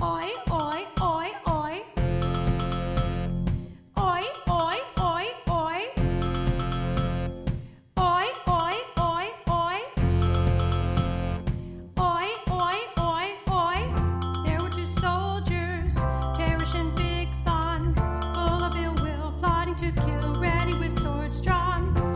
Oi, oi, oi, oi. Oi, oi, oi, oi. Oi, oi, oi, oi. Oi, oi, oi, oi. There were two soldiers, Big Thon, full of ill will, plotting to kill, ready with swords drawn.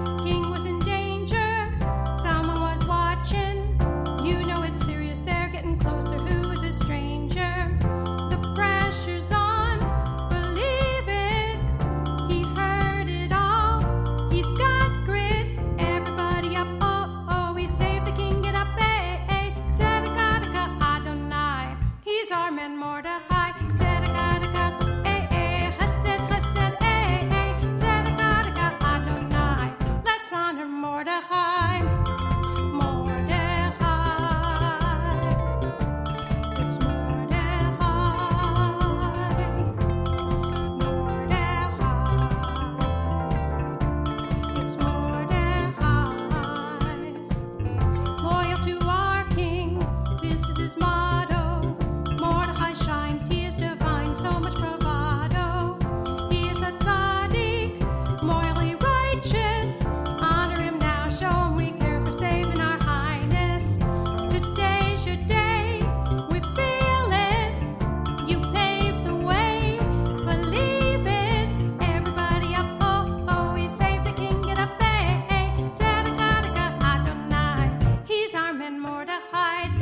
Mordechai